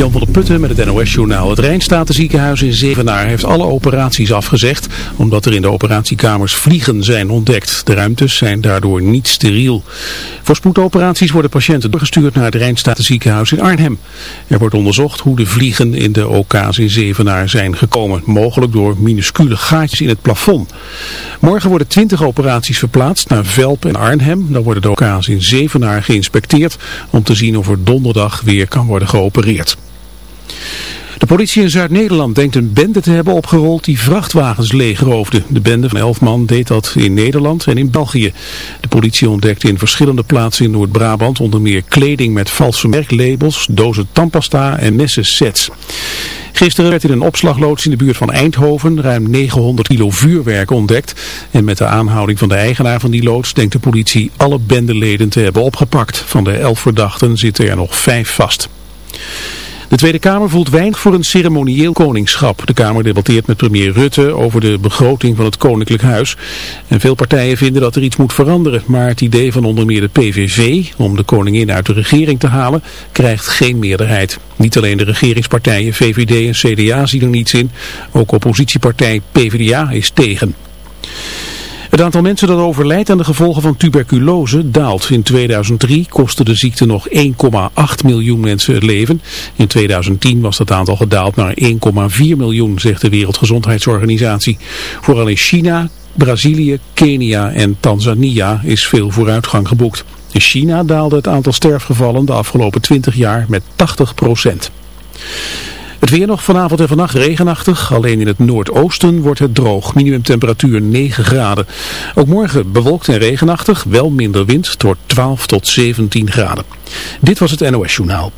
Jan van der Putten met het NOS-journaal. Het Rijnstatenziekenhuis in Zevenaar heeft alle operaties afgezegd, omdat er in de operatiekamers vliegen zijn ontdekt. De ruimtes zijn daardoor niet steriel. Voor spoedoperaties worden patiënten doorgestuurd naar het Rijnstatenziekenhuis in Arnhem. Er wordt onderzocht hoe de vliegen in de OK's in Zevenaar zijn gekomen, mogelijk door minuscule gaatjes in het plafond. Morgen worden 20 operaties verplaatst naar Velp en Arnhem. Dan worden de OK's in Zevenaar geïnspecteerd om te zien of er donderdag weer kan worden geopereerd. De politie in Zuid-Nederland denkt een bende te hebben opgerold die vrachtwagens leegroofde. De bende van elf man deed dat in Nederland en in België. De politie ontdekte in verschillende plaatsen in Noord-Brabant onder meer kleding met valse merklabels, dozen tandpasta en messensets. Gisteren werd in een opslagloods in de buurt van Eindhoven ruim 900 kilo vuurwerk ontdekt. En met de aanhouding van de eigenaar van die loods denkt de politie alle bendeleden te hebben opgepakt. Van de elf verdachten zitten er nog vijf vast. De Tweede Kamer voelt weinig voor een ceremonieel koningschap. De Kamer debatteert met premier Rutte over de begroting van het Koninklijk Huis. En veel partijen vinden dat er iets moet veranderen. Maar het idee van onder meer de PVV om de koningin uit de regering te halen krijgt geen meerderheid. Niet alleen de regeringspartijen VVD en CDA zien er niets in. Ook oppositiepartij PvdA is tegen. Het aantal mensen dat overlijdt aan de gevolgen van tuberculose daalt. In 2003 kostte de ziekte nog 1,8 miljoen mensen het leven. In 2010 was dat aantal gedaald naar 1,4 miljoen, zegt de Wereldgezondheidsorganisatie. Vooral in China, Brazilië, Kenia en Tanzania is veel vooruitgang geboekt. In China daalde het aantal sterfgevallen de afgelopen 20 jaar met 80 procent. Het weer nog vanavond en vannacht regenachtig. Alleen in het noordoosten wordt het droog. Minimumtemperatuur 9 graden. Ook morgen bewolkt en regenachtig. Wel minder wind. Door 12 tot 17 graden. Dit was het NOS Journaal.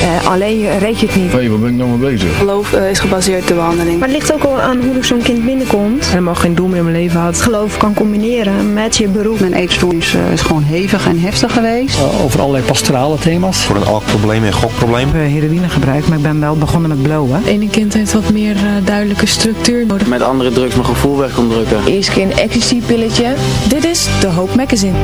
Uh, alleen reed je het niet. Hé, hey, waar ben ik nou mee bezig? Geloof uh, is gebaseerd op de behandeling. Maar het ligt ook al aan hoe zo'n kind binnenkomt. Helemaal geen doel meer in mijn leven had. Geloof kan combineren met je beroep. Mijn eetstoornis uh, is gewoon hevig en heftig geweest. over allerlei pastorale thema's. Voor een alcoholprobleem en gokprobleem. Ik heb heroïne gebruikt, maar ik ben wel begonnen met blowen. Het ene kind heeft wat meer duidelijke structuur nodig. Met andere drugs mijn gevoel weg kon drukken. Eerst keer een ecstasy-pilletje. Dit is de Hoop Magazine.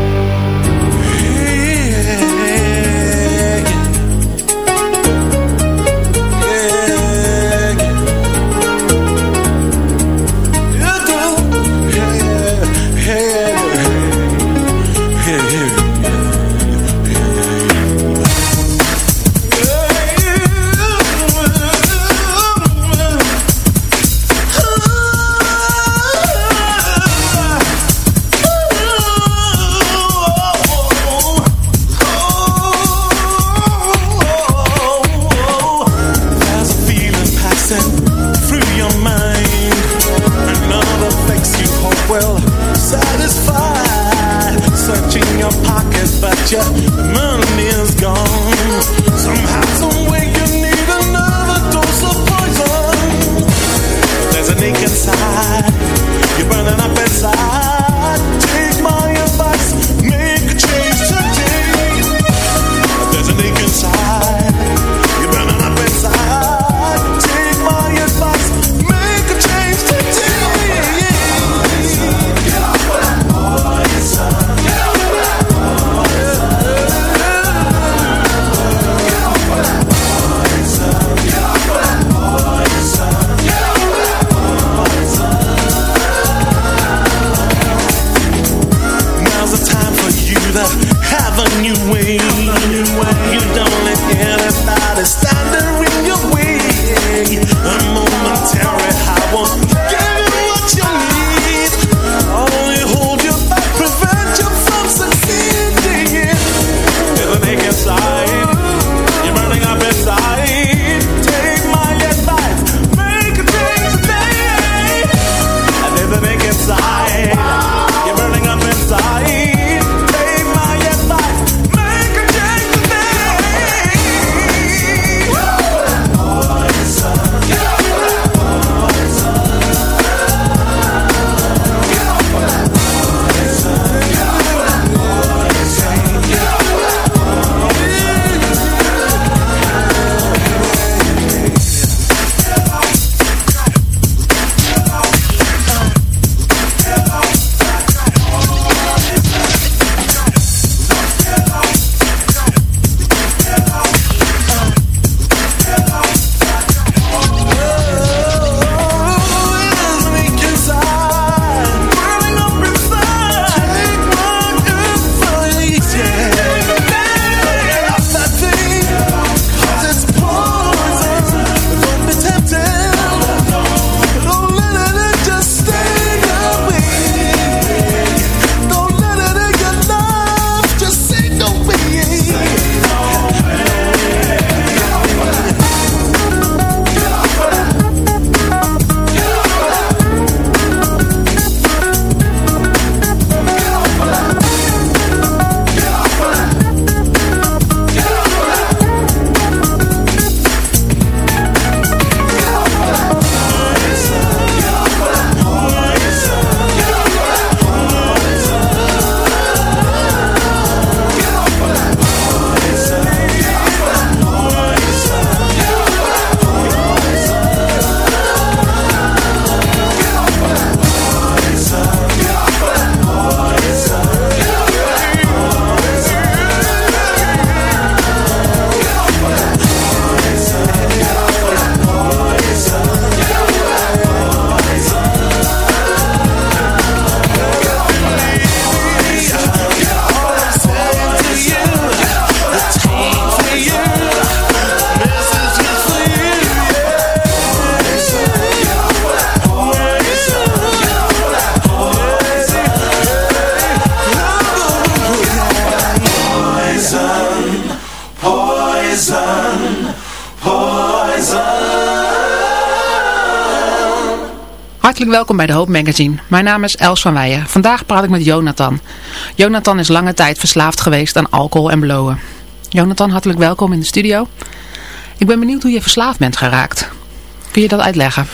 Hartelijk welkom bij de Hoop Magazine. Mijn naam is Els van Weijen. Vandaag praat ik met Jonathan. Jonathan is lange tijd verslaafd geweest aan alcohol en blowen. Jonathan, hartelijk welkom in de studio. Ik ben benieuwd hoe je verslaafd bent geraakt. Kun je dat uitleggen?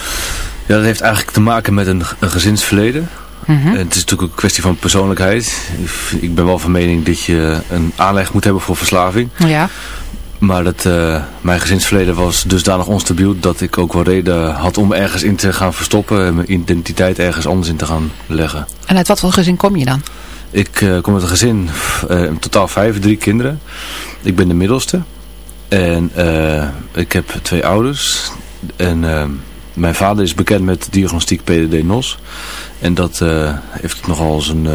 Ja, dat heeft eigenlijk te maken met een, een gezinsverleden. Mhm. Het is natuurlijk een kwestie van persoonlijkheid. Ik ben wel van mening dat je een aanleg moet hebben voor verslaving. Ja. Maar dat, eh, mijn gezinsverleden was dusdanig onstabiel dat ik ook wel reden had om ergens in te gaan verstoppen. En mijn identiteit ergens anders in te gaan leggen. En uit wat voor gezin kom je dan? Ik eh, kom uit een gezin, uh, in totaal vijf, drie kinderen. Ik ben de middelste. En ik heb twee ouders. En mijn vader is bekend met diagnostiek PDD-NOS. En dat heeft nogal zijn,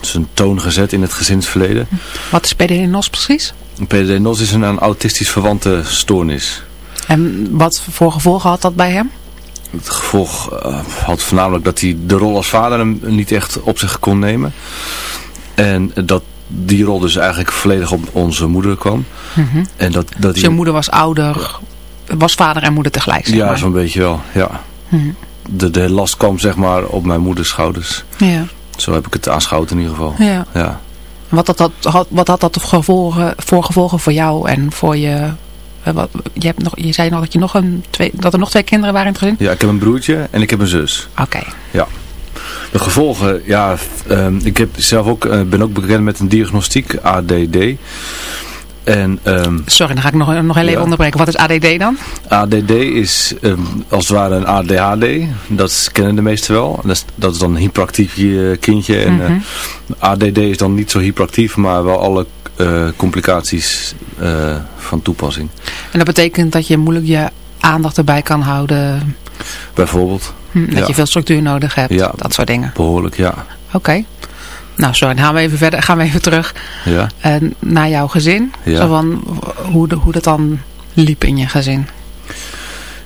zijn toon gezet in het gezinsverleden. Wat is PDD-NOS precies? PDD-NOS is een, autistisch verwante stoornis. En wat voor gevolgen had dat bij hem? Het gevolg uh, had voornamelijk dat hij de rol als vader hem niet echt op zich kon nemen. En dat die rol dus eigenlijk volledig op onze moeder kwam. Mm -hmm. en dat, dat dus je moeder was ouder, was vader en moeder tegelijk? Zeg ja, zo'n beetje wel, ja. Mm -hmm. de, de last kwam zeg maar op mijn moeders schouders. Ja. Zo heb ik het aanschouwd in ieder geval. Ja. ja. Wat, had dat, wat had dat gevolgen, voor gevolgen voor jou en voor je... Wat, je, hebt nog, je zei nog dat, je nog een, twee, dat er nog twee kinderen waren in het gezin? Ja, ik heb een broertje en ik heb een zus. Oké. Okay. Ja. De gevolgen, ja, um, ik heb zelf ook, uh, ben ook bekend met een diagnostiek, ADD. En, um, Sorry, dan ga ik nog, nog heel even ja. onderbreken. Wat is ADD dan? ADD is um, als het ware een ADHD. Dat kennen de meesten wel. Dat is, dat is dan een hyperactief kindje. En, mm -hmm. uh, ADD is dan niet zo hyperactief, maar wel alle uh, complicaties uh, van toepassing. En dat betekent dat je moeilijk je aandacht erbij kan houden? Bijvoorbeeld. Hm, dat ja. je veel structuur nodig hebt, ja, dat soort dingen. behoorlijk, ja. Oké. Okay. Nou, sorry, dan gaan we even verder, gaan we even terug ja. uh, naar jouw gezin. Ja. Zo van, hoe, de, hoe dat dan liep in je gezin.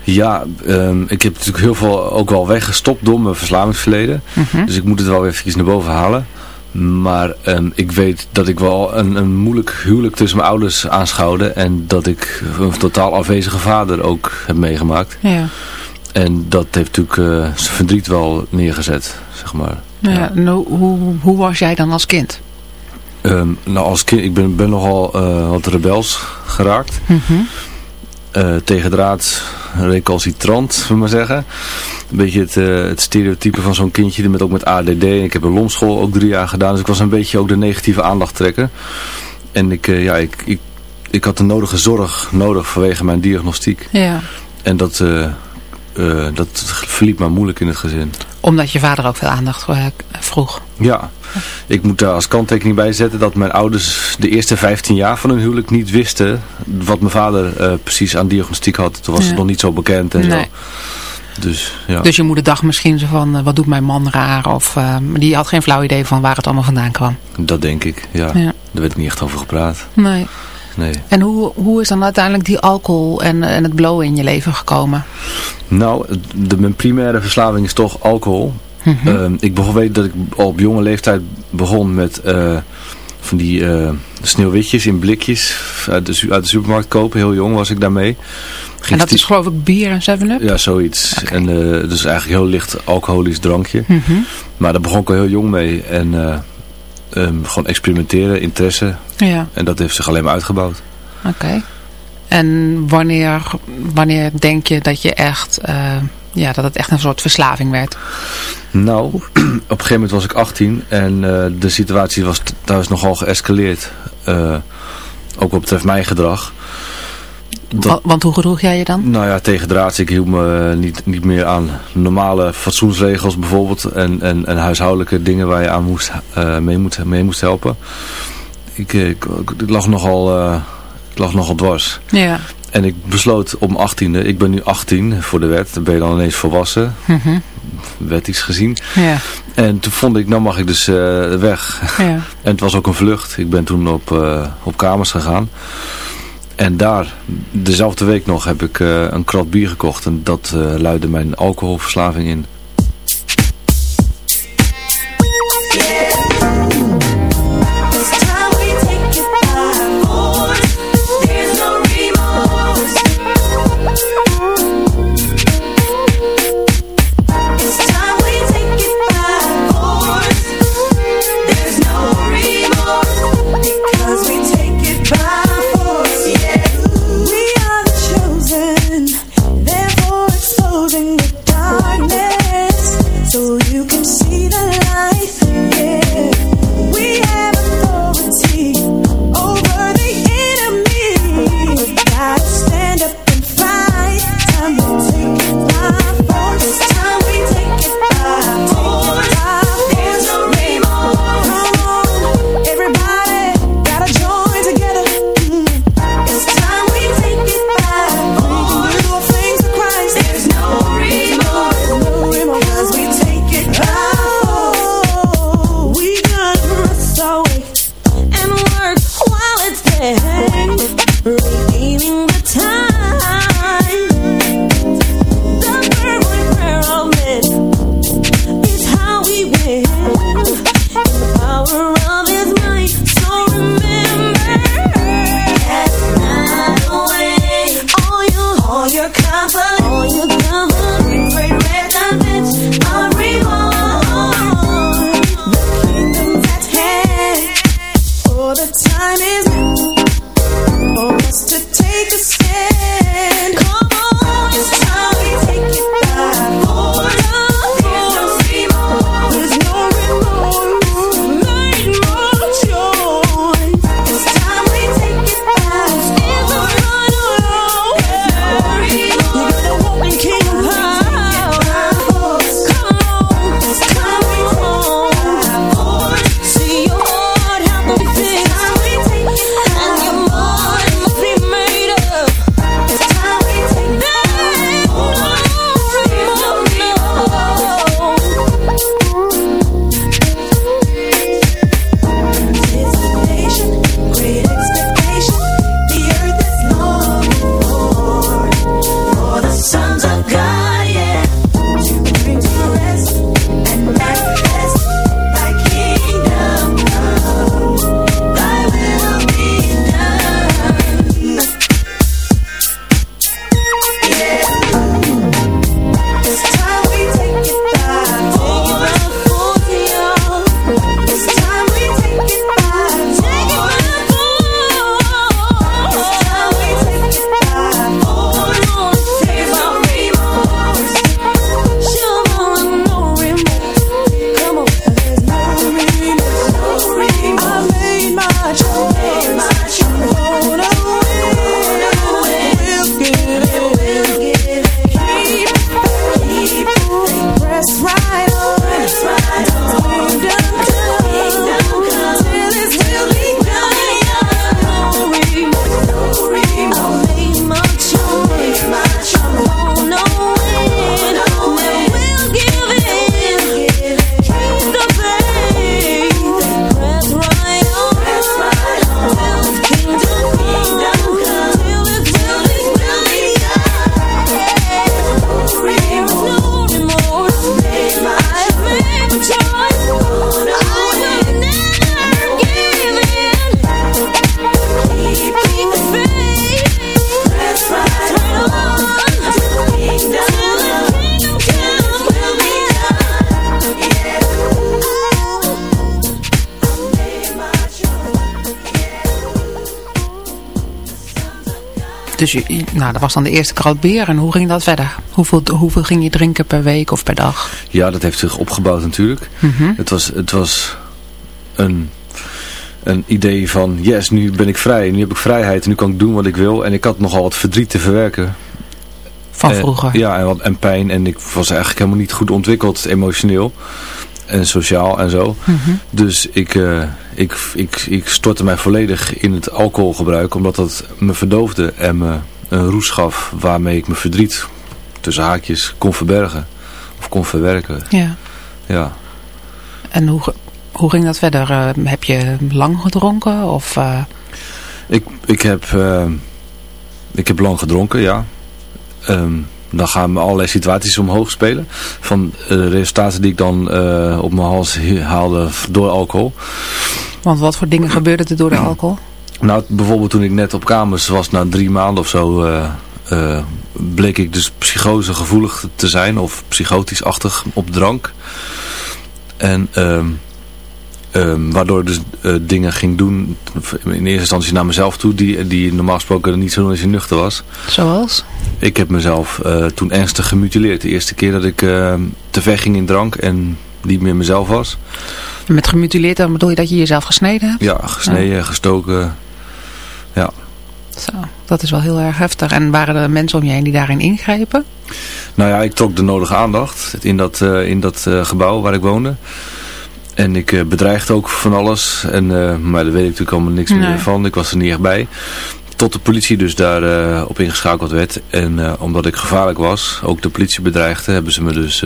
Ja, um, ik heb natuurlijk heel veel ook wel weggestopt door mijn verslavingsverleden. Mm -hmm. Dus ik moet het wel even naar boven halen. Maar um, ik weet dat ik wel een, een moeilijk huwelijk tussen mijn ouders aanschouwde. En dat ik een totaal afwezige vader ook heb meegemaakt. Ja. En dat heeft natuurlijk uh, zijn verdriet wel neergezet, zeg maar. Ja. Nou, hoe, hoe was jij dan als kind? Um, nou, als kind, ik ben, ben nogal uh, wat rebels geraakt. Mm -hmm. uh, tegendraad, recalcitrant, zullen we maar zeggen. Een beetje het, uh, het stereotype van zo'n kindje, met, ook met ADD. Ik heb een lomschool ook drie jaar gedaan, dus ik was een beetje ook de negatieve aandacht trekken. En ik, ja, ik, ik, ik had de nodige zorg nodig vanwege mijn diagnostiek. Ja. En dat, dat verliep maar moeilijk in het gezin. Omdat je vader ook veel aandacht vroeg. Ja, ik moet daar als kanttekening bij zetten dat mijn ouders de eerste 15 jaar van hun huwelijk niet wisten wat mijn vader uh, precies aan diagnostiek had. Toen was ja. het nog niet zo bekend en nee. zo. Dus, ja. dus je moeder dacht misschien zo van, uh, wat doet mijn man raar? Of uh, die had geen flauw idee van waar het allemaal vandaan kwam. Dat denk ik, ja. ja. Daar werd niet echt over gepraat. Nee. Nee. En hoe, hoe is dan uiteindelijk die alcohol en, en het blowen in je leven gekomen? Nou, de, mijn primaire verslaving is toch alcohol. Mm -hmm. uh, ik weet dat ik al op jonge leeftijd begon met uh, van die uh, sneeuwwitjes in blikjes uit de, uit de supermarkt kopen. Heel jong was ik daarmee. Ging en dat is geloof ik bier en 7-Up? Ja, zoiets. Okay. En dus eigenlijk heel licht alcoholisch drankje. Mm -hmm. Maar daar begon ik al heel jong mee. En um, gewoon experimenteren, interesse. Ja. En dat heeft zich alleen maar uitgebouwd. Oké. Okay. En wanneer, wanneer denk je dat je echt... ja, dat het echt een soort verslaving werd? Nou, op een gegeven moment was ik 18 en uh, de situatie was thuis nogal geëscaleerd. Uh, ook wat betreft mijn gedrag. Dat, want hoe gedroeg jij je dan? Nou ja, tegen draads. Ik hield me niet, niet meer aan normale fatsoensregels bijvoorbeeld. En, en, en huishoudelijke dingen waar je aan moest, uh, mee, moet, mee moest helpen. Ik, ik, ik lag nogal, ik lag nogal dwars. Ja. En ik besloot om 18e, ik ben nu 18 voor de wet, dan ben je dan ineens volwassen, mm -hmm. wettisch gezien. Ja. En toen vond ik, nou mag ik dus uh, weg. Ja. en het was ook een vlucht. Ik ben toen op, uh, op kamers gegaan. En daar, dezelfde week nog, heb ik uh, een krat bier gekocht. En dat luidde mijn alcoholverslaving in. all you. Nou, dat was dan de eerste bier. En hoe ging dat verder? Hoeveel, hoeveel ging je drinken per week of per dag? Ja, dat heeft zich opgebouwd natuurlijk. Mhm. Het was, het was een, een idee van, yes, nu ben ik vrij. Nu heb ik vrijheid en nu kan ik doen wat ik wil. En ik had nogal wat verdriet te verwerken. Van En- vroeger? ja, en, wat, en pijn. En ik was eigenlijk helemaal niet goed ontwikkeld emotioneel. En sociaal en zo. Mhm. Dus ik, eh, ik, ik, ik stortte mij volledig in het alcoholgebruik. Omdat dat me verdoofde en me een roes gaf waarmee ik mijn verdriet tussen haakjes kon verbergen. Of kon verwerken. Ja. Ja. En hoe, hoe ging dat verder? Eh, heb je lang gedronken? Of, eh, Ik, ik, heb, eh, ik heb lang gedronken, ja. Ehm, dan gaan me allerlei situaties omhoog spelen. Van eh, de resultaten die ik dan eh, op mijn hals haalde door alcohol. want wat voor dingen gebeurden er door de alcohol? Nou, bijvoorbeeld toen ik net op kamers was, na drie maanden of zo, eh, bleek ik dus psychose gevoelig te zijn. Of psychotisch-achtig op drank. En ehm, ehm, waardoor ik dus eh, dingen ging doen, in eerste instantie naar mezelf toe, die, die normaal gesproken niet zo doen als je nuchter was. Zoals? Ik heb mezelf eh, toen ernstig gemutileerd. De eerste keer dat ik eh, te ver ging in drank en niet meer mezelf was. Met gemutileerd, dan bedoel je dat je jezelf gesneden hebt? Ja, gesneden, gestoken. Ja. Zo, dat is wel heel erg heftig. En waren er mensen om je heen die daarin ingrepen? Nou ja, ik trok de nodige aandacht in dat, eh, in dat gebouw waar ik woonde. En ik eh, bedreigde ook van alles. En, eh, maar daar weet ik natuurlijk allemaal niks Nee. meer van. Ik was er niet echt bij. Tot de politie dus daar eh, op ingeschakeld werd. En omdat ik gevaarlijk was, ook de politie bedreigde, hebben ze me dus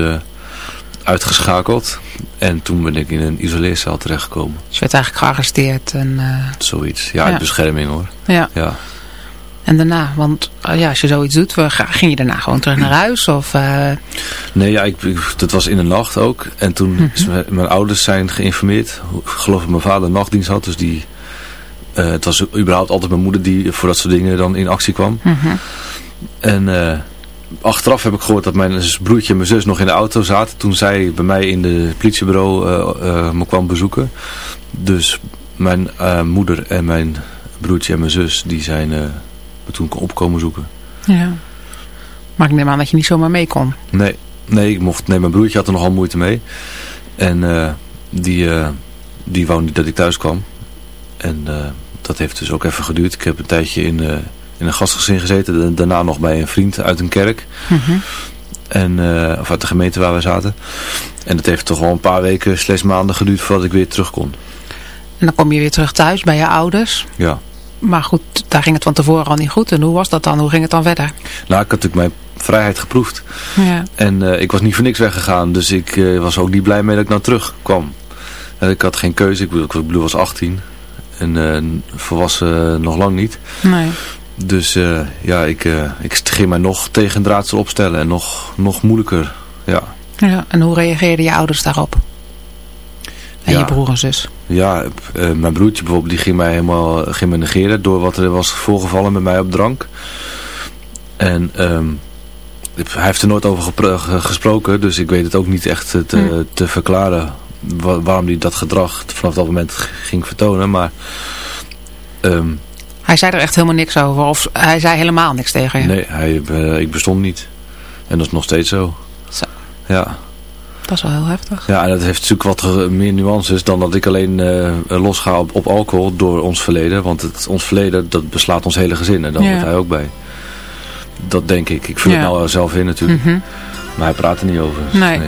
uitgeschakeld. En toen ben ik in een isoleercel terechtgekomen. Dus je werd eigenlijk gearresteerd. En, Zoiets. Ja, Ja. uit bescherming hoor. ja. Ja. En daarna, want eh, ja, als je zoiets doet, ging je daarna gewoon terug naar huis? Of, eh, Nee, ja, ik, dat was in de nacht ook. En toen is mijn, mijn ouders zijn geïnformeerd. Ik geloof dat mijn vader een nachtdienst had. Dus die, eh, het was überhaupt altijd mijn moeder die voor dat soort dingen dan in actie kwam. mhm. En achteraf heb ik gehoord dat mijn broertje en mijn zus nog in de auto zaten. Toen zij bij mij in het politiebureau me kwam bezoeken. Dus mijn moeder en mijn broertje en mijn zus, die zijn toen opkomen zoeken. Ja. Maar ik neem aan dat je niet zomaar mee kon. Nee, nee, ik mocht, nee mijn broertje had er nogal moeite mee. En uh, die, uh, die wou niet dat ik thuis kwam. En uh, dat heeft dus ook even geduurd. Ik heb een tijdje in, in een gastgezin gezeten. Daarna nog bij een vriend uit een kerk. Mm -hmm. En, of uit de gemeente waar we zaten. En dat heeft toch wel een paar weken, slechts maanden geduurd voordat ik weer terug kon. En dan kom je weer terug thuis bij je ouders. Ja. Maar goed, daar ging het van tevoren al niet goed. En hoe was dat dan? Hoe ging het dan verder? Nou, ik had natuurlijk mijn vrijheid geproefd. Ja. En uh, ik was niet voor niks weggegaan. Dus ik uh, was ook niet blij mee dat ik nou terugkwam. En ik had geen keuze. Ik ik bedoel was 18. En uh, volwassen nog lang niet. Nee. Dus ja, ik, ik ging mij nog tegen draadsel opstellen. En nog, nog moeilijker. Ja. ja. En hoe reageerden je ouders daarop? En ja. je broer en zus? Ja, uh, mijn broertje bijvoorbeeld, die ging mij helemaal ging me negeren door wat er was voorgevallen met mij op drank. En um, hij heeft er nooit over gesproken, dus ik weet het ook niet echt te, Hmm. te verklaren wa waarom hij dat gedrag vanaf dat moment ging vertonen. Maar um, hij zei er echt helemaal niks over, of hij zei helemaal niks tegen je? Nee, hij, uh, ik bestond niet. En dat is nog steeds zo. Zo. Ja. Dat is wel heel heftig. Ja, en dat heeft natuurlijk wat meer nuances dan dat ik alleen uh, losga op, op alcohol door ons verleden. Want het, ons verleden, dat beslaat ons hele gezin en daar Ja. hoort hij ook bij. Dat denk ik. Ik vul Ja. het nou zelf in natuurlijk. Mhm. Maar hij praat er niet over. dus Nee.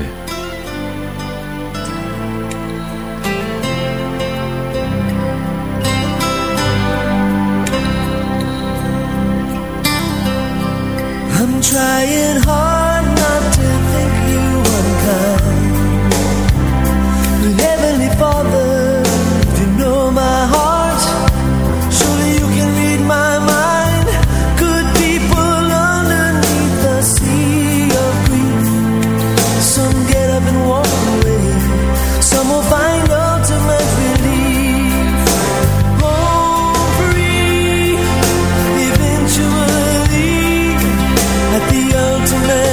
to me.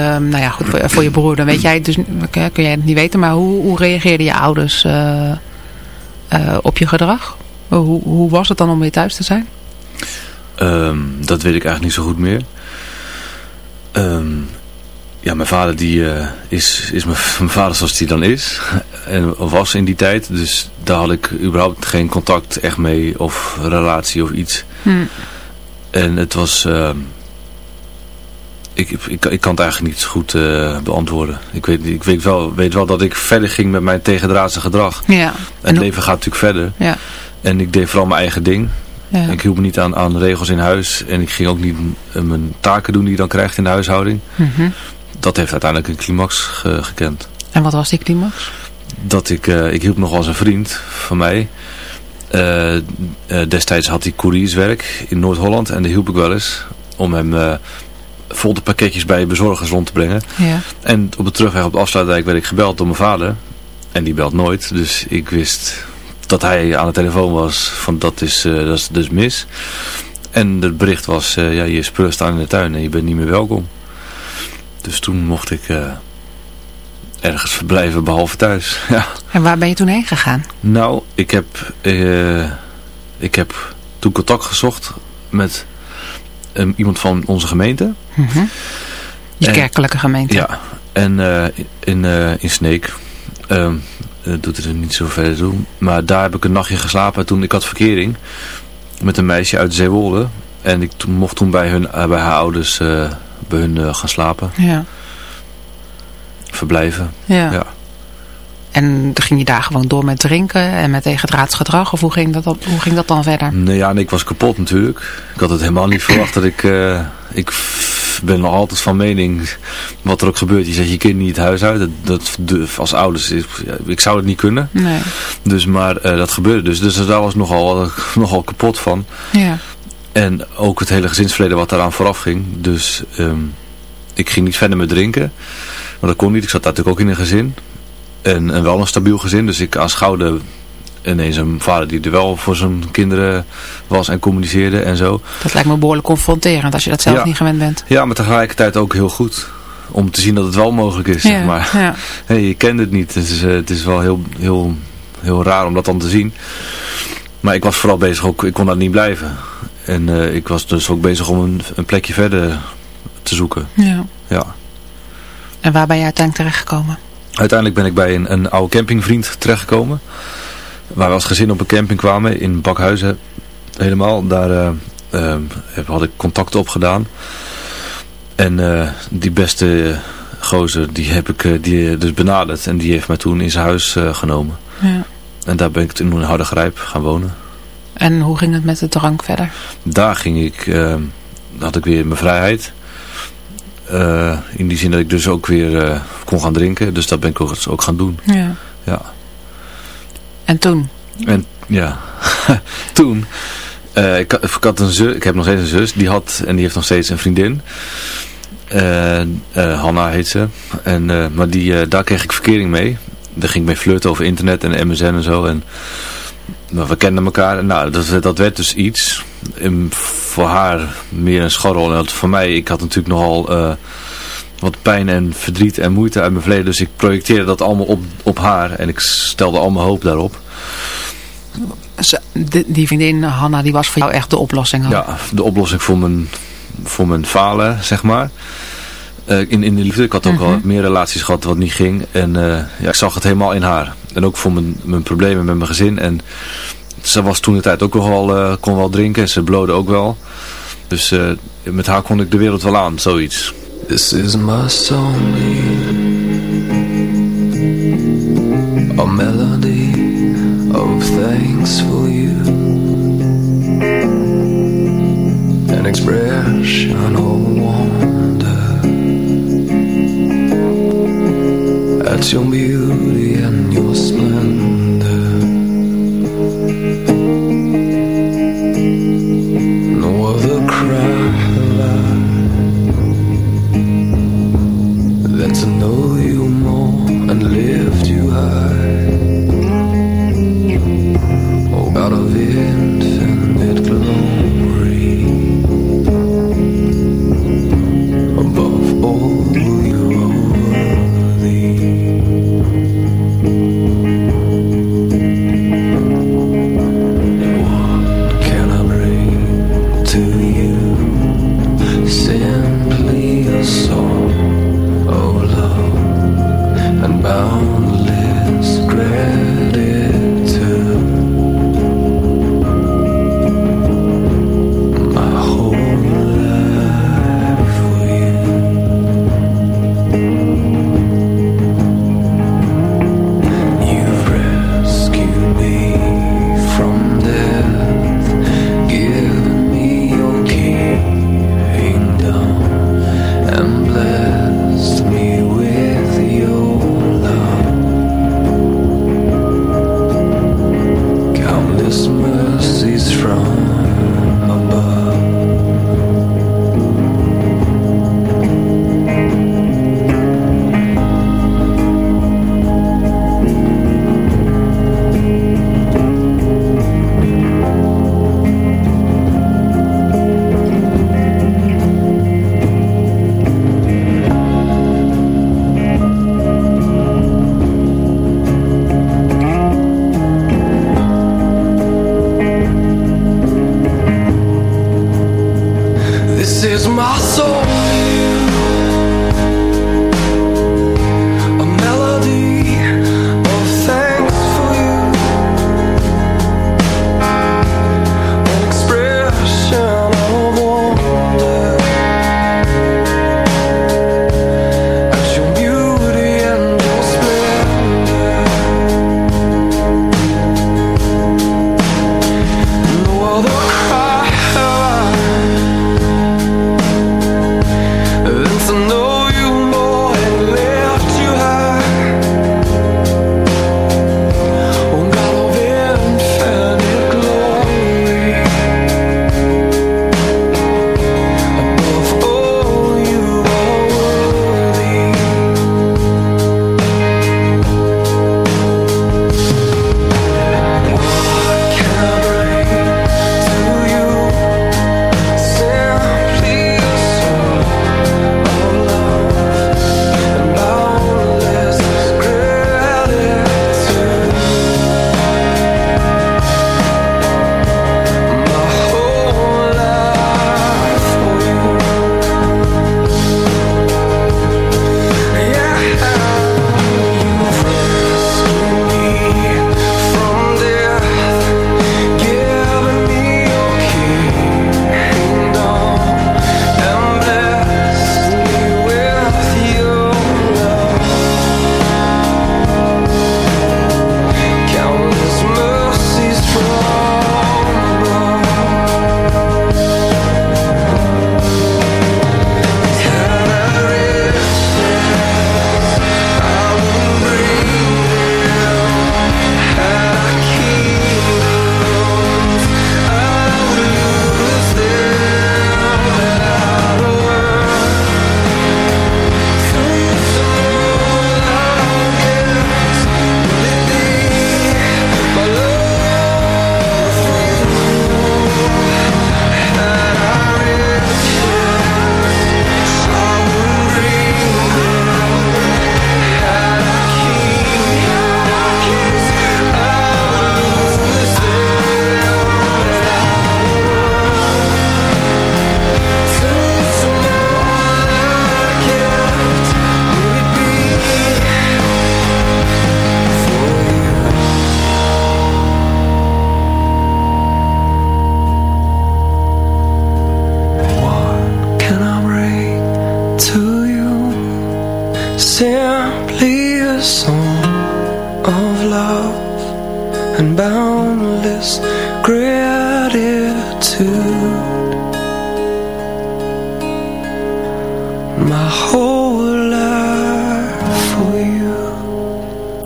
Nou ja, goed voor, voor, je broer, dan weet jij dus, kun jij het niet weten, maar hoe, hoe reageerden je ouders uh, uh, op je gedrag? Hoe, hoe was het dan om weer thuis te zijn? Um, dat weet ik eigenlijk niet zo goed meer. Um, ja, mijn vader die uh, is, is mijn, mijn, vader zoals hij dan is. En was in die tijd. Dus daar had ik überhaupt geen contact echt mee. Of relatie of iets. Hmm. En het was... Uh, ik, ik, ik kan het eigenlijk niet goed uh, beantwoorden. Ik, weet, ik weet, wel, weet wel dat ik verder ging met mijn tegendraadse gedrag. Ja. En het leven gaat natuurlijk verder. Ja. En ik deed vooral mijn eigen ding. Ja. Ik hield me niet aan, aan regels in huis. En ik ging ook niet mijn taken doen die je dan krijgt in de huishouding. Mm -hmm. Dat heeft uiteindelijk een climax ge gekend. En wat was die climax? Dat ik, uh, ik hielp nog als een vriend van mij. Uh, destijds had hij courierswerk in Noord-Holland. En daar hielp ik wel eens. Om hem volte pakketjes bij bezorgers rond te brengen. Ja. En op de terugweg op de afsluitdijk werd ik gebeld door mijn vader. En die belt nooit. Dus ik wist dat hij aan de telefoon was van dat is, uh, dat is dus mis. En het bericht was, uh, ja, je spullen staan in de tuin en je bent niet meer welkom. Dus toen mocht ik uh, ergens verblijven behalve thuis. ja. En waar ben je toen heen gegaan? Nou, ik heb, ik heb toen contact gezocht met um, iemand van onze gemeente. Mm -hmm. Je kerkelijke gemeente. Ja, en in, in Sneek. Um, uh, doet het er niet zo verder toe. Maar daar heb ik een nachtje geslapen toen ik had verkering met een meisje uit Zeewolde. En ik toen, mocht toen bij, hun, uh, bij haar ouders uh, bij hun gaan slapen. Ja. Verblijven. Ja. ja. En ging je daar gewoon door met drinken en met tegendraads gedrag? Of hoe ging dat, hoe ging dat dan verder? Nee, ja, en ik was kapot natuurlijk. Ik had het helemaal niet verwacht dat ik... ik ben nog altijd van mening, wat er ook gebeurt, je zet je kind niet het huis uit. Dat, dat als ouders, ik, ik zou het niet kunnen. Nee. Dus, maar uh, dat gebeurde dus. Dus daar was nogal, nogal kapot van. Ja. En ook het hele gezinsverleden wat daaraan vooraf ging. Dus um, ik ging niet verder met drinken. Maar dat kon niet. Ik zat natuurlijk ook in een gezin. En, en wel een stabiel gezin. Dus ik aanschouwde ineens een vader die er wel voor zijn kinderen was en communiceerde en zo. Dat lijkt me behoorlijk confronterend als je dat zelf ja. niet gewend bent. Ja, maar tegelijkertijd ook heel goed. Om te zien dat het wel mogelijk is, ja, zeg maar. Ja. Hey, je kent het niet. Het is, uh, het is wel heel, heel, heel raar om dat dan te zien. Maar ik was vooral bezig, ook, ik kon daar niet blijven. En uh, ik was dus ook bezig om een, een plekje verder te zoeken. Ja. ja. En waar ben je uiteindelijk terechtgekomen? Uiteindelijk ben ik bij een, een oude campingvriend terechtgekomen waar we als gezin op een camping kwamen in Bakhuizen helemaal. Daar uh, uh, had ik contact op gedaan. En uh, die beste gozer, die heb ik die, dus benaderd. En die heeft mij toen in zijn huis genomen. Ja. En daar ben ik toen in Hardergrijp gaan wonen. En hoe ging het met de drank verder? Daar ging ik, had ik weer mijn vrijheid. In die zin dat ik dus ook weer kon gaan drinken. Dus dat ben ik ook, ook gaan doen. Ja. Ja. En toen? En ja, toen. Uh, ik, ik, had een zus, ik heb nog steeds een zus, die had en die heeft nog steeds een vriendin. Hanna heet ze. En, maar die, daar kreeg ik verkering mee. Daar ging ik mee flirten over internet en MSN en zo. En we kenden elkaar. Nou, dat, dat werd dus iets. En voor haar meer een schorrel. En voor mij, ik had natuurlijk nogal wat pijn en verdriet en moeite uit mijn verleden. Dus ik projecteerde dat allemaal op, op haar. En ik stelde al mijn hoop daarop. Die vriendin Hanna, die was voor jou echt de oplossing? Ja, de oplossing voor mijn, voor mijn falen, zeg maar. Uh, in, in de liefde. Ik had ook al meer relaties gehad wat niet ging. En uh, ja, ik zag het helemaal in haar. En ook voor mijn, mijn problemen met mijn gezin. En ze was toen de tijd ook wel, uh, kon wel drinken. En ze blode ook wel. Dus met haar kon ik de wereld wel aan, zoiets. This is my song, a melody of thanks for you, an expression of wonder at your beauty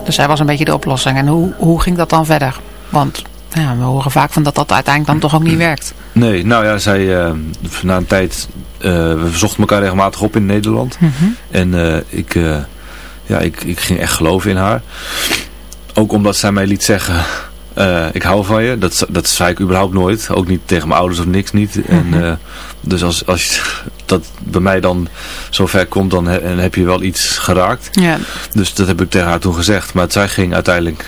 Dus hij was een beetje de oplossing. En hoe, hoe ging dat dan verder? Want ja, we horen vaak van dat dat uiteindelijk dan toch ook niet werkt. Nee, nou ja, zij, uh, na een tijd, uh, we zochten elkaar regelmatig op in Nederland. Mm -hmm. En uh, ik, ja, ik, ik ging echt geloven in haar. Ook omdat zij mij liet zeggen, ik hou van je. Dat, dat zei ik überhaupt nooit. Ook niet tegen mijn ouders of niks niet. Mm -hmm. en, dus als, als dat bij mij dan zo ver komt, dan he, heb je wel iets geraakt. Ja. Dus dat heb ik tegen haar toen gezegd. Maar zij ging uiteindelijk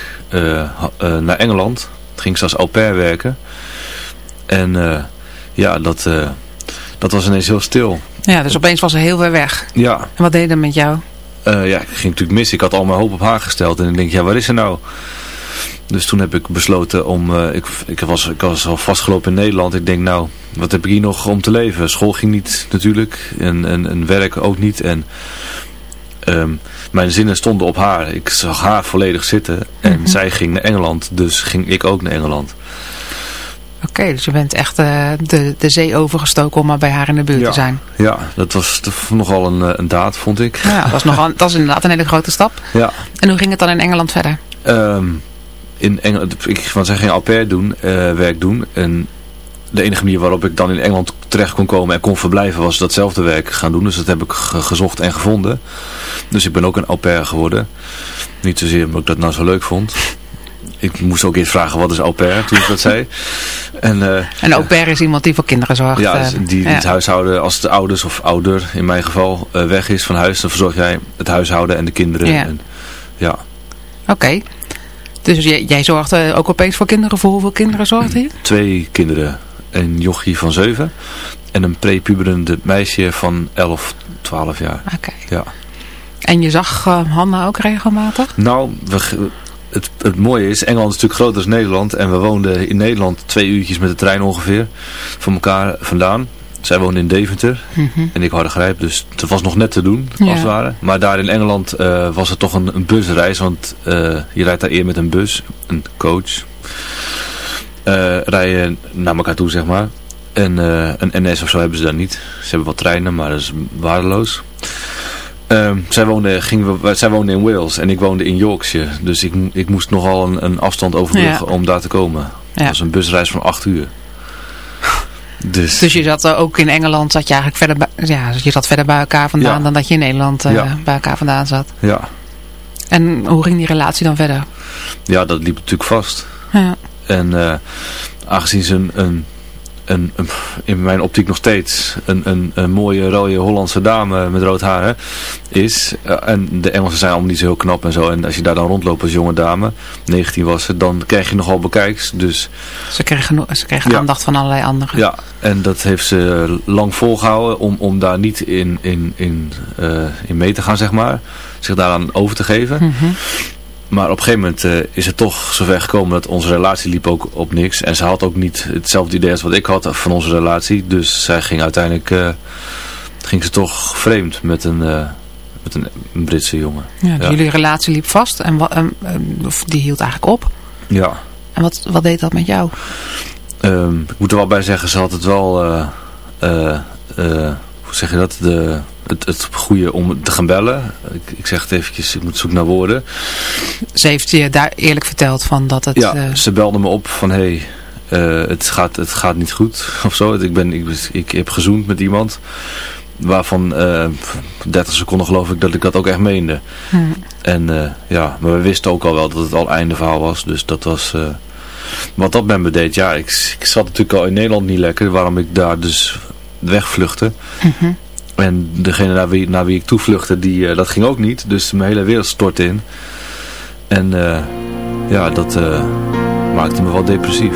naar Engeland. ging ze als au pair werken. En ja, dat, dat was ineens heel stil. Ja, dus opeens was ze heel ver weg. Ja. En wat deed dat met jou? Ja, ik ging natuurlijk mis. Ik had al mijn hoop op haar gesteld. En ik denk, ja, waar is ze nou? Dus toen heb ik besloten om... ik, ik, was, ik was al vastgelopen in Nederland. Ik denk, nou, wat heb ik hier nog om te leven? School ging niet natuurlijk. En, en, en werk ook niet. En um, mijn zinnen stonden op haar. Ik zag haar volledig zitten. En mm -hmm. zij ging naar Engeland. Dus ging ik ook naar Engeland. Oké, okay, dus je bent echt uh, de, de zee overgestoken om maar bij haar in de buurt ja, te zijn. Ja, dat was nogal een, een daad, vond ik. Ja, dat was, nogal, dat was inderdaad een hele grote stap. Ja. En hoe ging het dan in Engeland verder? Um, in Engeland, ik, want zij ging au pair doen, uh, werk doen. En de enige manier waarop ik dan in Engeland terecht kon komen en kon verblijven was datzelfde werk gaan doen. Dus dat heb ik ge gezocht en gevonden. Dus ik ben ook een au pair geworden. Niet zozeer omdat ik dat nou zo leuk vond. Ik moest ook eerst vragen wat is au pair toen ik dat zei. En, uh, en au pair is iemand die voor kinderen zorgt. Ja, uh, die ja. het huishouden, als de ouders of ouder in mijn geval uh, weg is van huis, dan verzorg jij het huishouden en de kinderen. Ja. En, ja. Oké. Okay. Dus jij, jij zorgde ook opeens voor kinderen. Voor hoeveel kinderen zorgde je? Twee kinderen. Een jochie van zeven en een prepuberende meisje van 11, 12 jaar. Oké. Okay. Ja. En je zag uh, Hanna ook regelmatig? Nou, we, het, het mooie is, Engeland is natuurlijk groter dan Nederland. En we woonden in Nederland twee uurtjes met de trein ongeveer van elkaar vandaan. Zij woonde in Deventer mm -hmm. en ik Hardergrijp, dus het was nog net te doen, ja. als het ware. Maar daar in Engeland uh, was het toch een, een busreis, want uh, je rijdt daar eer met een bus, een coach. Uh, rijden naar elkaar toe, zeg maar. En een NS of zo hebben ze daar niet. Ze hebben wat treinen, maar dat is waardeloos. Uh, zij, woonde, ging, zij woonde in Wales en ik woonde in Yorkshire. Dus ik, ik moest nogal een, een afstand overbruggen ja. om daar te komen. Ja. Dat was een busreis van 8 uur. Dus, dus je zat ook in Engeland, zat je eigenlijk verder bij, ja, je zat verder bij elkaar vandaan ja. dan dat je in Nederland uh, ja. bij elkaar vandaan zat. Ja. En hoe ging die relatie dan verder? Ja, dat liep natuurlijk vast. Ja. En uh, aangezien ze een, een, een, een, in mijn optiek nog steeds een, een, een mooie rode Hollandse dame met rood haar hè, is. Uh, en de Engelsen zijn allemaal niet zo heel knap en zo. En als je daar dan rondloopt als jonge dame, 19 was ze, dan krijg je nogal bekijks. Dus, ze kregen, ze kregen ja. aandacht van allerlei anderen. Ja, en dat heeft ze lang volgehouden om, om daar niet in, in, in, uh, in mee te gaan, zeg maar. Zich daaraan over te geven. Mm -hmm. Maar op een gegeven moment uh, is het toch zover gekomen dat onze relatie liep ook op niks. En ze had ook niet hetzelfde idee als wat ik had van onze relatie. Dus zij ging uiteindelijk, uh, ging ze toch vreemd met een, uh, met een, Britse jongen. Ja, ja. Jullie relatie liep vast en wat, die hield eigenlijk op. Ja. En wat, wat deed dat met jou? Um, ik moet er wel bij zeggen, ze had het wel, hoe zeg je dat, de het, het goede om te gaan bellen. Ik, ik zeg het eventjes, ik moet zoeken naar woorden. Ze heeft je daar eerlijk verteld van dat het... Ja, uh... ze belde me op van hé, hey, uh, het, gaat, het gaat niet goed of zo. Ik, ben, ik, ik heb gezoend met iemand waarvan uh, 30 seconden geloof ik dat ik dat ook echt meende. Hmm. En ja, maar we wisten ook al wel dat het al einde verhaal was. Dus dat was... wat dat met me deed, ja, ik, ik zat natuurlijk al in Nederland niet lekker. Waarom ik daar dus wegvluchtte. Mm -hmm. En degene naar wie, wie ik toevluchtte, die, uh, dat ging ook niet. Dus mijn hele wereld stortte in. En uh, ja, dat uh, maakte me wel depressief.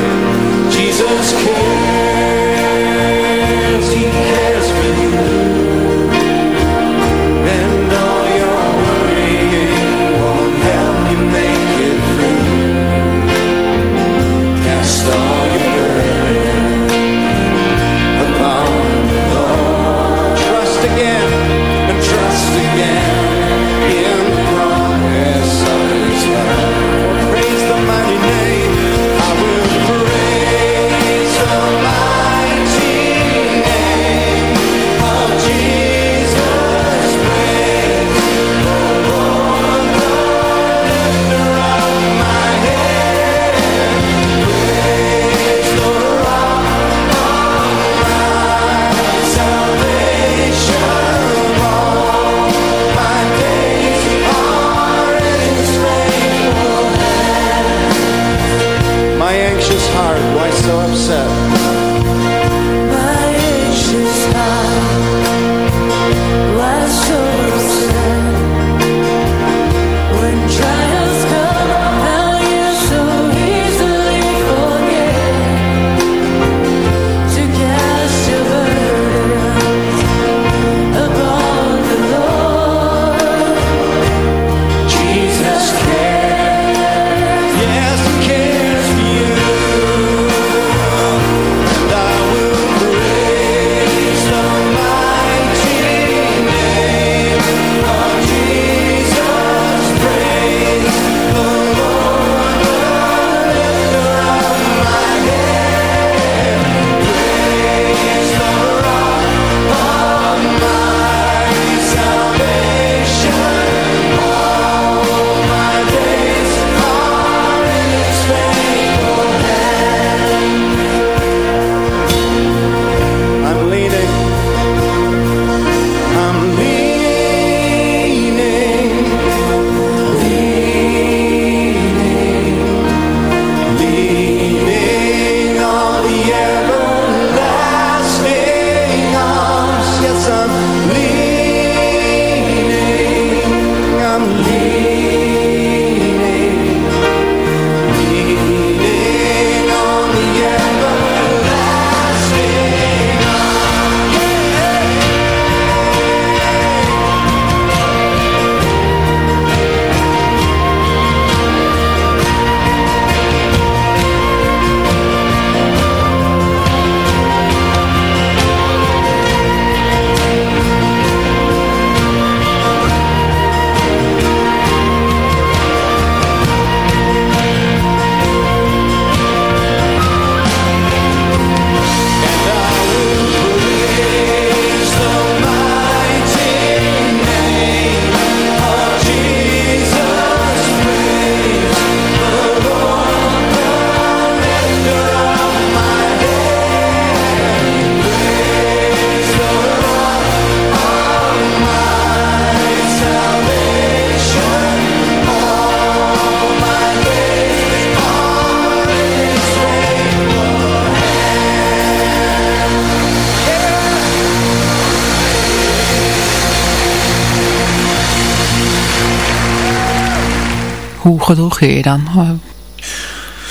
Hoe gedroeg je je dan?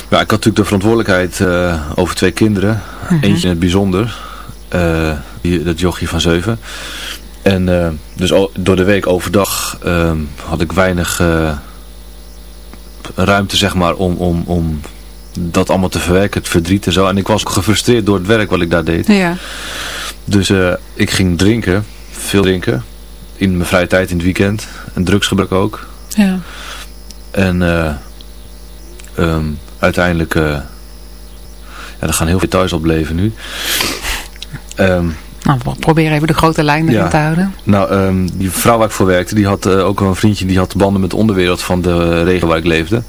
Ja, ik had natuurlijk de verantwoordelijkheid uh, over twee kinderen. -hmm. Eentje in het bijzonder. Uh, die, dat jochie van zeven. En uh, dus door de week overdag had ik weinig ruimte zeg maar om, om, om dat allemaal te verwerken. Het verdriet en zo. En ik was gefrustreerd door het werk wat ik daar deed. Ja. Dus ik ging drinken. Veel drinken. In mijn vrije tijd in het weekend. En drugsgebruik ook. Ja. En uh, um, uiteindelijk, uh, ja, er gaan heel veel thuis opleven nu. Um, nou, probeer even de grote lijn erin ja, te houden. Nou, um, die vrouw waar ik voor werkte, die had uh, ook een vriendje die had banden met de onderwereld van de regio waar ik leefde,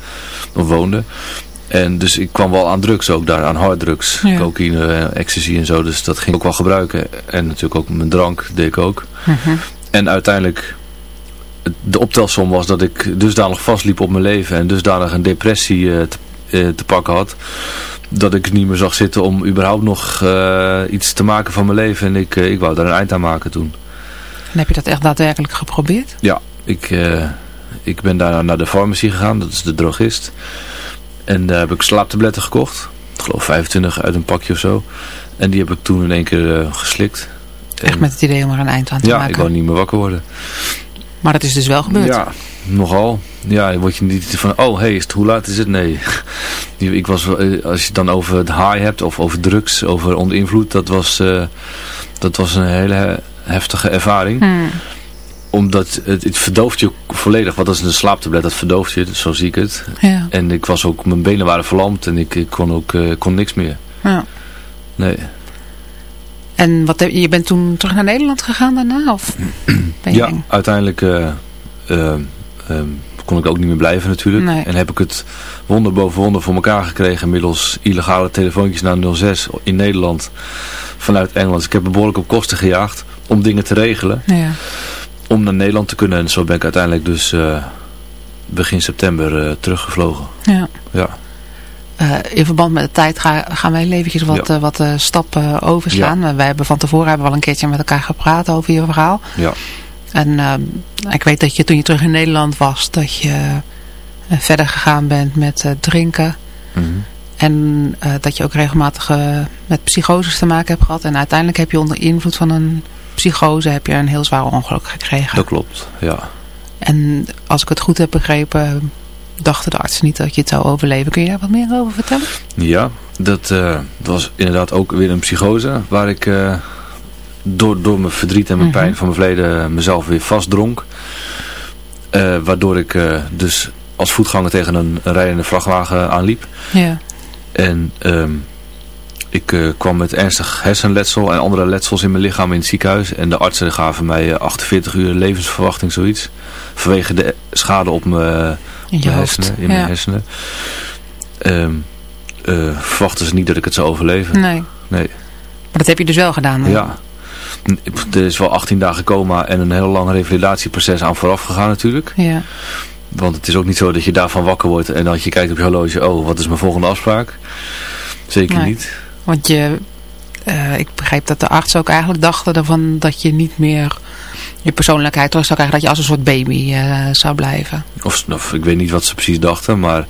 of woonde. En dus ik kwam wel aan drugs ook daar, aan harddrugs, Ja. cocaïne, eh, ecstasy en zo. Dus dat ging ik ook wel gebruiken. En natuurlijk ook mijn drank deed ik ook. Mhm. En uiteindelijk, de optelsom was dat ik dusdanig vastliep op mijn leven en dusdanig een depressie eh, te, eh, te pakken had. Dat ik niet meer zag zitten om überhaupt nog eh, iets te maken van mijn leven. En ik, ik wou daar een eind aan maken toen. En heb je dat echt daadwerkelijk geprobeerd? Ja, ik, ik ben daarna naar de farmacie gegaan, dat is de drogist. En daar heb ik slaaptabletten gekocht. Ik geloof 25 uit een pakje of zo. En die heb ik toen in één keer geslikt. Echt En- met het idee om er een eind aan te Ja, maken. ik wou niet meer wakker worden. Maar dat is dus wel gebeurd. Ja, nogal. Ja, word je niet van, oh hey, is het, hoe laat is het? Nee. Ik was, eh, als je het dan over het high hebt of over drugs, over onder invloed, dat was, eh, dat was een hele he- heftige ervaring. Hmm. Omdat het, het verdooft je volledig, wat dat is een slaaptablet, dat verdooft je, zo zie ik het. Ja. En ik was ook, mijn benen waren verlamd en ik, ik kon ook eh, kon niks meer. ja. Nee. En wat, heb- je bent toen terug naar Nederland gegaan daarna? Of ben je Ja, uiteindelijk eh, eh, eh, kon ik ook niet meer blijven natuurlijk. Nee. En heb ik het wonder boven wonder voor elkaar gekregen middels illegale telefoontjes naar 06 in Nederland vanuit Engeland. Dus ik heb behoorlijk op kosten gejaagd om dingen te regelen. Ja. Om naar Nederland te kunnen. En zo ben ik uiteindelijk dus begin september teruggevlogen. ja. Ja. Eh, in verband met de tijd ga- gaan wij even eventjes wat, Ja. eh, wat eh, stappen overslaan. Wij hebben van tevoren hebben we al een keertje met elkaar gepraat over je verhaal. Ja. En ik weet dat je toen je terug in Nederland was, dat je verder gegaan bent met drinken. Mhm. En dat je ook regelmatig met psychoses te maken hebt gehad. En uiteindelijk heb je onder invloed van een psychose heb je een heel zwaar ongeluk gekregen. Dat klopt, ja. En als ik het goed heb begrepen, dachten de artsen niet dat je het zou overleven. Kun je daar wat meer over vertellen? Ja, dat, eh, was inderdaad ook weer een psychose waar ik eh, door, door mijn verdriet en mijn Mhm. pijn van mijn verleden mezelf weer vastdronk. Eh, waardoor ik dus als voetganger tegen een, een rijdende vrachtwagen aanliep. Ja. En ehm, ik kwam met ernstig hersenletsel en andere letsels in mijn lichaam in het ziekenhuis. En de artsen gaven mij eh, 48 uur levensverwachting, zoiets. Vanwege de schade op mijn, In je hersenen. In ja. mijn hersenen. Eh, verwachten ze niet dat ik het zou overleven. Nee. Nee. Maar dat heb je dus wel gedaan. hè? Ja. Er is wel 18 dagen coma en een heel lang revalidatieproces aan vooraf gegaan natuurlijk. Ja. Want het is ook niet zo dat je daarvan wakker wordt en dat je kijkt op je horloge, oh wat is mijn volgende afspraak? Zeker Nee. niet. Want je, eh, ik begreep dat de artsen ook eigenlijk dachten ervan dat je niet meer je persoonlijkheid terug zou krijgen. Dat je als een soort baby eh, zou blijven. Of, of ik weet niet wat ze precies dachten, maar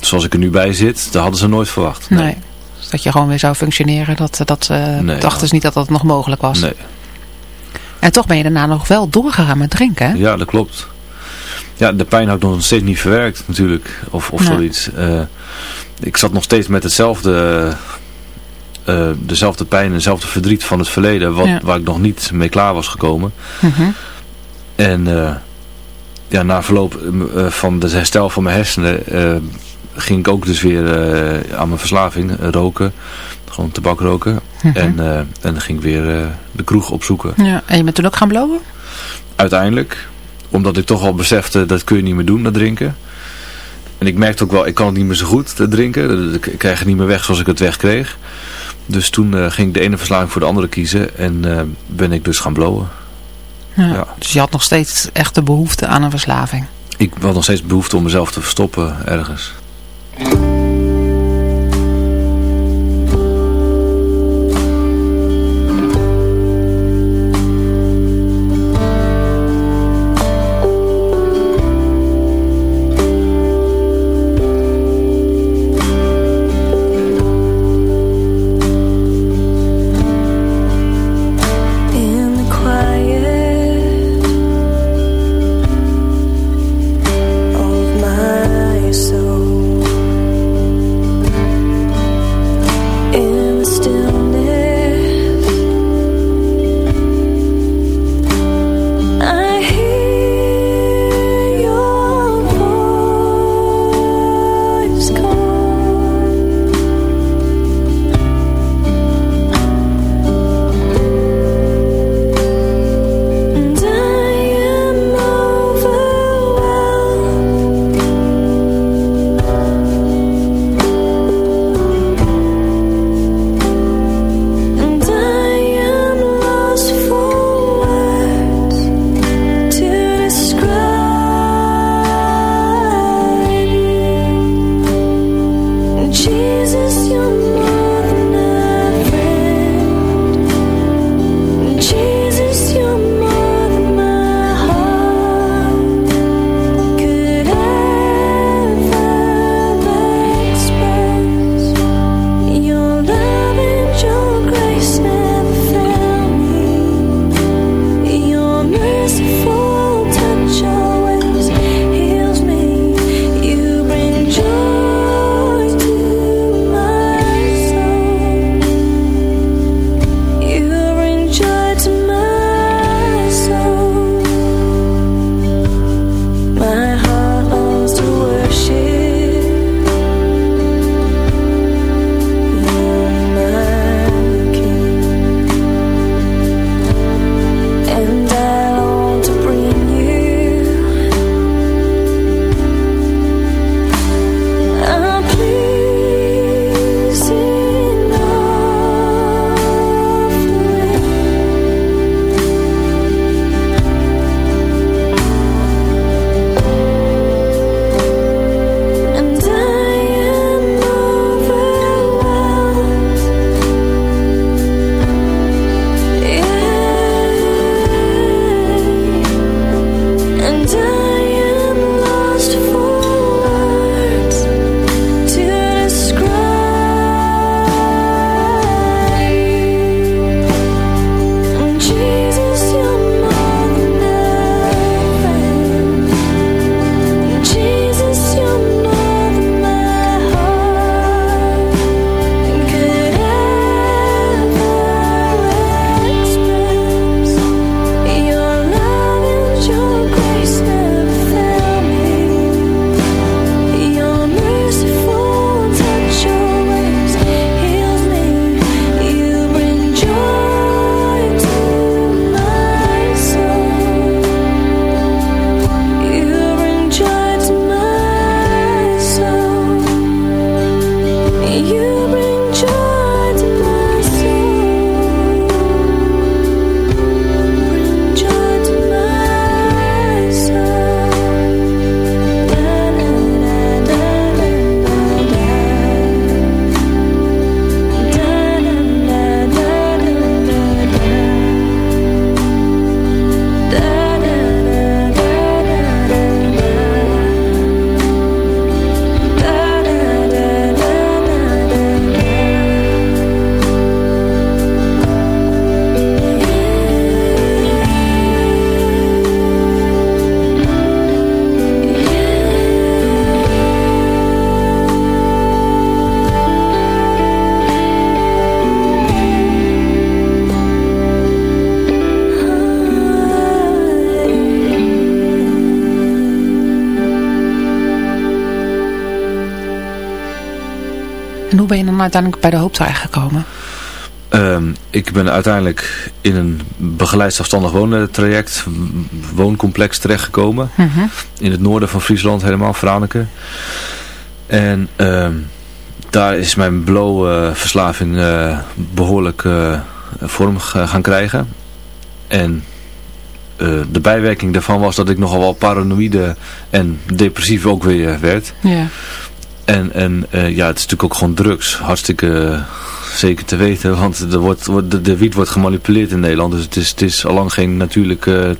zoals ik er nu bij zit, dat hadden ze nooit verwacht. Nee. Dus dat je gewoon weer zou functioneren. Dat, dat eh, Nee, dachten ze niet dat dat nog mogelijk was. Nee. En toch ben je daarna nog wel doorgegaan met drinken. Hè? Ja, dat klopt. Ja, de pijn had ik nog steeds niet verwerkt natuurlijk. Of, of zoiets. Ik zat nog steeds met hetzelfde, eh, dezelfde pijn en dezelfde verdriet van het verleden. Wat, Ja. Waar ik nog niet mee klaar was gekomen. Mhm. En eh, ja, na verloop eh, van het herstel van mijn hersenen ging ik ook dus weer aan mijn verslaving roken. Gewoon tabak roken. Mhm. En, en dan ging ik weer de kroeg opzoeken. Ja. En je bent toen ook gaan blowen? Uiteindelijk, omdat ik toch al besefte dat kun je niet meer doen, dat drinken. En ik merkte ook wel, ik kan het niet meer zo goed, dat drinken. Ik ik krijg het niet meer weg zoals ik het wegkreeg. Dus toen eh, ging ik de ene verslaving voor de andere kiezen en eh, ben ik dus gaan blowen. Ja. Ja. Dus je had nog steeds echt de behoefte aan een verslaving. Ik had nog steeds behoefte om mezelf te verstoppen ergens. En hoe ben je dan uiteindelijk bij de hoop terechtgekomen? Um, ik ben uiteindelijk in een begeleid zelfstandig wonen traject, wooncomplex terechtgekomen. Uh -huh. In het noorden van Friesland, helemaal Franeker. En um, daar is mijn blow-verslaving uh, behoorlijk uh, vorm gaan krijgen. En uh, de bijwerking daarvan was dat ik nogal wel paranoïde en depressief ook weer werd. Ja. En, en ja, het is natuurlijk ook gewoon drugs. Hartstikke zeker te weten, want er wordt, de, de wiet wordt gemanipuleerd in Nederland. Dus het is, het is allang geen natuurlijk uh,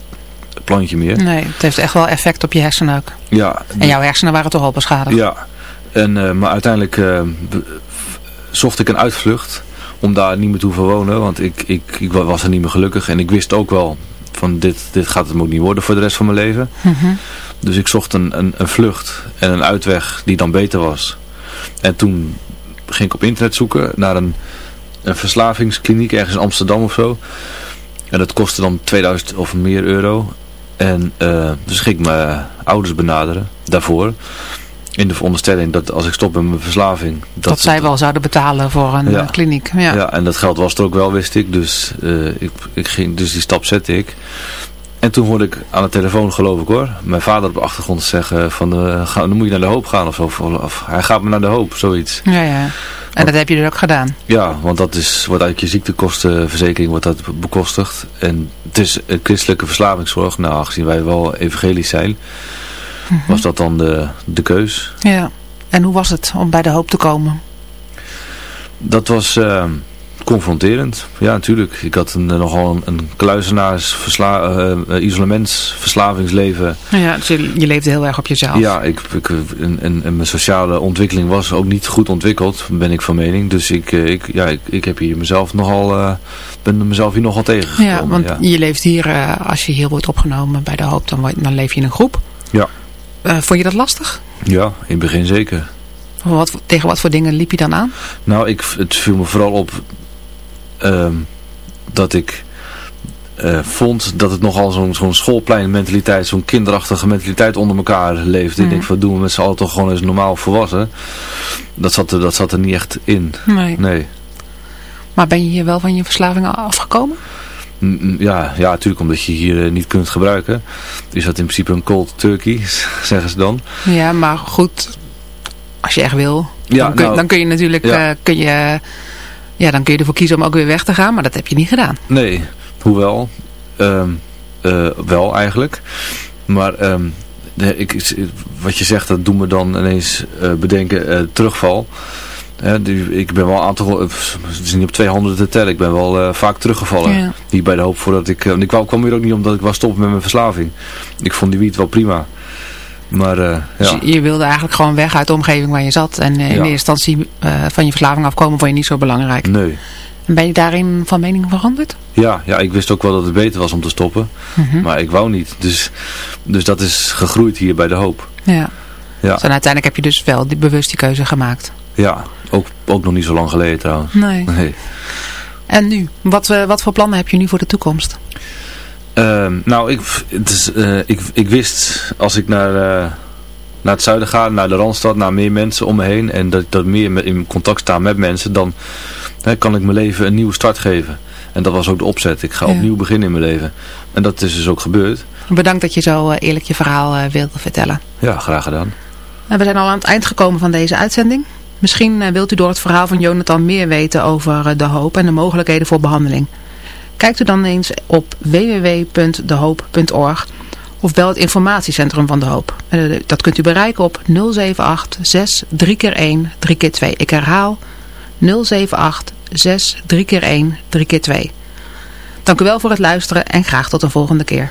plantje meer. Nee, het heeft echt wel effect op je hersenen ook. Ja. En jouw hersenen waren toch al beschadigd? Ja. En, maar uiteindelijk zocht ik een uitvlucht om daar niet meer te hoeven wonen. Want ik, ik, ik was er niet meer gelukkig. En ik wist ook wel van dit, dit gaat het ook niet worden voor de rest van mijn leven. Mm -hmm. Dus ik zocht een, een, een vlucht en een uitweg die dan beter was. En toen ging ik op internet zoeken naar een, een verslavingskliniek ergens in Amsterdam of zo. En dat kostte dan 2000 of meer euro. En uh, dus ging ik mijn ouders benaderen daarvoor. In de veronderstelling dat als ik stop met mijn verslaving... Dat, dat zij wel zouden betalen voor een ja, kliniek. Ja. ja, en dat geld was er ook wel, wist ik. Dus, uh, ik, ik ging, dus die stap zette ik. En toen hoorde ik aan de telefoon, geloof ik hoor, mijn vader op de achtergrond zeggen van, uh, ga, dan moet je naar de hoop gaan of zo. Of, of, hij gaat me naar de hoop, zoiets. Ja, ja. En want, dat heb je dus ook gedaan? Ja, want dat is, wordt uit je ziektekostenverzekering wordt dat bekostigd. En het is een christelijke verslavingszorg. Nou, aangezien wij wel evangelisch zijn, mm -hmm. was dat dan de, de keus. Ja. En hoe was het om bij de hoop te komen? Dat was... Uh, confronterend. Ja, natuurlijk. Ik had een, nogal een, een kluizenaars uh, isolementsverslavingsleven. Ja, dus je, je leefde heel erg op jezelf. Ja, ik, ik, en, en, en mijn sociale ontwikkeling was ook niet goed ontwikkeld, ben ik van mening. Dus ik, ik, ja, ik, ik heb hier mezelf nogal, uh, ben mezelf hier nogal tegengekomen. Ja, want ja. je leeft hier, uh, als je hier wordt opgenomen bij de hoop, dan, dan leef je in een groep. Ja. vond je dat lastig? Ja, in het begin zeker. Wat, tegen wat voor dingen liep je dan aan? Nou, ik, het viel me vooral op uh, dat ik uh, vond dat het nogal zo'n zo'n schoolpleinmentaliteit, zo'n kinderachtige mentaliteit onder elkaar leefde. Mm. Ik denk, wat doen we met z'n allen toch gewoon eens normaal volwassen? Dat zat, er, dat zat er niet echt in. Nee. nee. Maar ben je hier wel van je verslavingen afgekomen? Ja, ja, natuurlijk omdat je hier uh, niet kunt gebruiken. Is dat in principe een cold turkey, zeggen ze dan. Ja, maar goed, als je echt wil, ja, dan, kun, nou, dan kun je natuurlijk, ja. uh, kun je, ja, dan kun je ervoor kiezen om ook weer weg te gaan, maar dat heb je niet gedaan. Nee, hoewel, um, uh, wel eigenlijk. Maar um, de, ik, wat je zegt, dat doet me dan ineens uh, bedenken, terugval. die, ik ben wel een aantal, het is niet op twee handen te tellen, ik ben wel vaak teruggevallen. Ja. Niet bij de hoop voordat ik, ik kwam, kwam hier ook niet omdat ik was stoppen met mijn verslaving. Ik vond die wiet wel prima. Maar, uh, ja. dus je wilde eigenlijk gewoon weg uit de omgeving waar je zat. En uh, in Ja. eerste instantie uh, van je verslaving afkomen vond je niet zo belangrijk. Nee. En ben je daarin van mening veranderd? Ja, ja, ik wist ook wel dat het beter was om te stoppen. Mhm. Maar ik wou niet. Dus, dus dat is gegroeid hier bij de hoop. Ja. Ja, Dus uiteindelijk heb je dus wel die, bewust die keuze gemaakt. ja ook, ook nog niet zo lang geleden trouwens. Nee. Nee. En nu? Wat, eh, wat voor plannen heb je nu voor de toekomst? Ehm, nou, ik, het is, eh, ik, ik wist als ik naar, eh, naar het zuiden ga, naar de Randstad, naar meer mensen om me heen en dat ik dat meer in contact sta met mensen, dan hè, kan ik mijn leven een nieuwe start geven. En dat was ook de opzet. Ik ga Ja. opnieuw beginnen in mijn leven. En dat is dus ook gebeurd. Bedankt dat je zo eh, eerlijk je verhaal wilde vertellen. Ja, graag gedaan. En we zijn al aan het eind gekomen van deze uitzending. Misschien wilt u door het verhaal van Jonathan meer weten over de hoop en de mogelijkheden voor behandeling. Kijkt u dan eens op www.dehoop.org of bel het informatiecentrum van De Hoop. Eh, Dat kunt u bereiken op 078 6 3 keer 1 3 keer 2. Ik herhaal 078 6 3 keer 1 3 keer 2. Dank u wel voor het luisteren en graag tot een volgende keer.